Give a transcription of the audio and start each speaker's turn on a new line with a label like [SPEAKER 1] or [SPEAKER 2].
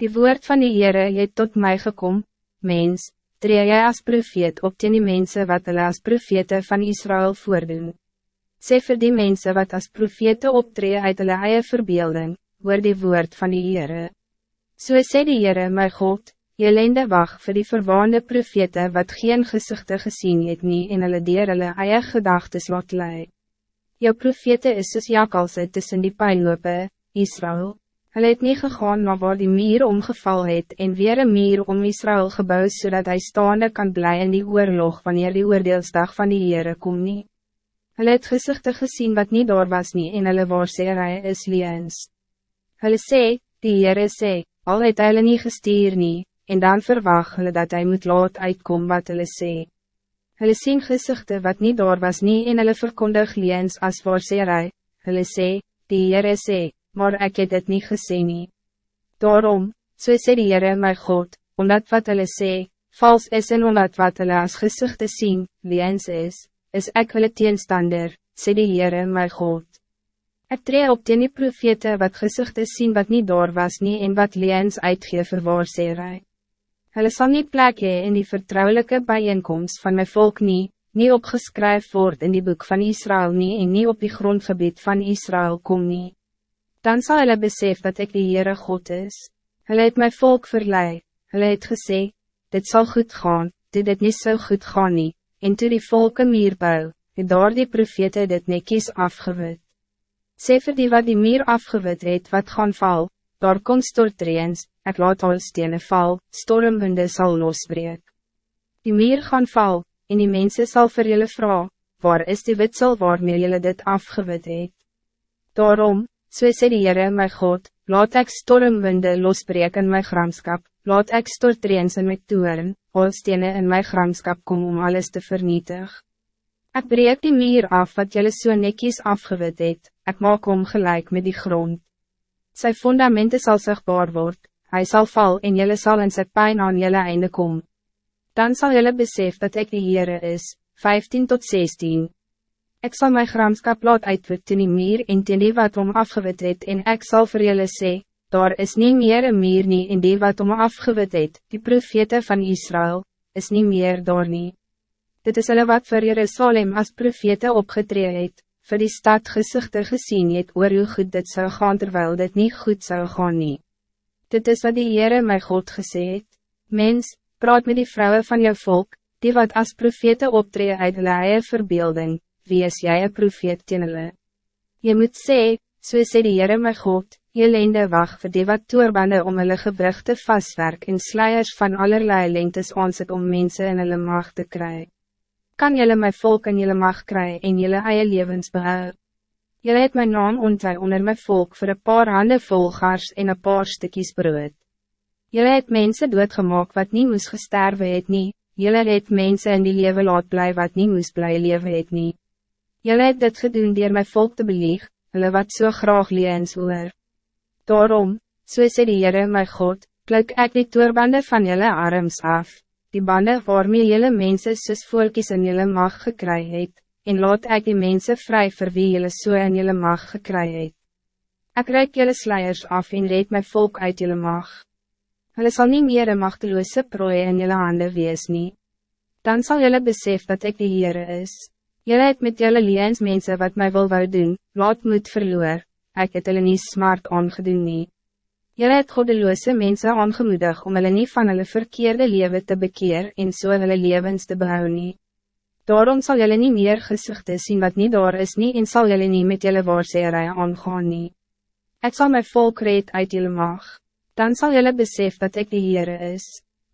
[SPEAKER 1] Die woord van die Heere het tot mij gekom, mens, tree jy as profeet op teen die mense wat hulle as profete van Israël voordoen. Sê vir die mense wat as profete optree uit hulle eie verbeelding, hoor die woord van die Heere. So sê die Heere my God, jy lende wacht vir die verwaande profete wat geen gezichten gezien het nie en hulle dier hulle eie gedagtes laat lei. Jou profete is soos jakalse tussen die pijnlope, Israël. Hij het niet gegaan naar waar die mier omgeval het en weer een mier om Israël gebouwd zodat hij staande kan blijven in die oorlog wanneer die oordeelsdag van die Heere kom nie. Hulle het gezichten gezien wat niet door was nie en hulle waarseerij is liens. Hulle sê, die Heere sê, al het hulle nie gestuur nie, en dan verwacht hulle dat hij moet laat uitkom wat hulle sê. Hulle sien gezichten wat niet door was nie en hulle verkondig liens as waarseerij, hulle sê, die Heere sê, maar ik het het niet gezien. Nie. Daarom, so sê die Heere my God, omdat wat hulle sê, vals is en omdat wat hulle as gezicht sien, liens is, is ek hulle teenstander, sê die Heere my God. Ek tree op teen die profete wat gezicht te sien wat niet daar was nie en wat liens uitgee vir waarserij. Hulle sal nie plek hee in die vertrouwelijke bijeenkomst van mijn volk nie, nie opgeskryf word in die boek van Israël nie en nie op die grondgebied van Israël kom nie dan zal hulle besef dat ik de Heere God is. Hulle het my volk verlei, hulle het gesê, dit zal goed gaan, dit dit niet zo so goed gaan nie, en toe die volke meer bou, het daar die profete dit nekies afgewit. Sê vir die wat die meer afgewit het wat gaan val, daar kom stortreens, ek laat al stenen val, stormwinde zal losbreek. Die meer gaan val, en die mensen zal vir julle vraag, waar is die witsel waarmee julle dit afgewit het? Daarom, So sê die Heere my God, laat ek stormwinde losbreek in my gramskap, laat ek stortreens in my toeren, holstene in my gramskap kom om alles te vernietig. Ik breek die muur af wat jullie so netjies afgewit het, ek maak om gelijk met die grond. Sy fundamenten zal zichtbaar worden, hij zal val en jullie zal in sy pijn aan jullie einde komen. Dan zal jullie besef dat ik de Heere is, 15 tot 16. Ik zal mijn gramskap laat uitwit in die meer en ten die wat om afgewit het en ik zal voor jullie sê, daar is niet meer een meer nie en die wat om afgewit het, die profete van Israël, is niet meer daar nie. Dit is hulle wat voor Jerusalem als profete opgetree het, vir die stad gezichten gezien het oor hoe goed dit zou gaan terwijl dit niet goed zou gaan nie. Dit is wat die Heere my God gesê het, Mens, praat met die vrouwen van jou volk, die wat als profete optree uit hulle eie verbeelding, wie is jij een profeet teen hulle? Je moet sê, so sê die Heere my God, je leende wacht vir die wat toerbande om hulle gebrugte vastwerk en sluiers van allerlei lengtes aansit om mensen in hulle macht te kry. Kan jylle my volk in jylle macht kry en jylle eie levens behou? Jylle het my naam ontwij onder my volk voor een paar handen vol gars en een paar stukjes brood. Jylle het mense doodgemaak wat niet moes gesterwe het nie, jylle het mense in die leven laat bly wat niet moes bly leven het nie. Jullie het dit gedoen dier my volk te belieg, hulle wat so graag leens oor. Daarom, so sê die Heere my God, klik ek die toerbande van jullie arms af, die bande waarmee jullie mensen soos volkies in jullie mag gekry het, en laat ek die mensen vrij vir wie jullie so in jullie mag gekry het. Ek reik jullie sluiers af en red my volk uit jullie mag. Hulle sal nie meer een machteloze prooi in jullie handen wees nie. Dan zal jullie besef dat ik de Heere is. Jelle het met jelle liens mensen wat mij wil wou doen, laat moet verloor, ek het hulle nie smart aangedoen nie. Jelle het goddeloze mensen aangemoedig om hulle nie van hulle verkeerde leven te bekeer en so hulle levens te behou nie. Daarom zal jelle niet meer gezichten zien wat niet daar is nie en sal jelle nie met jelle waarseerij aangaan nie. Ek sal my volk reed uit jelle mag, dan zal jelle besef dat ik de Heere is.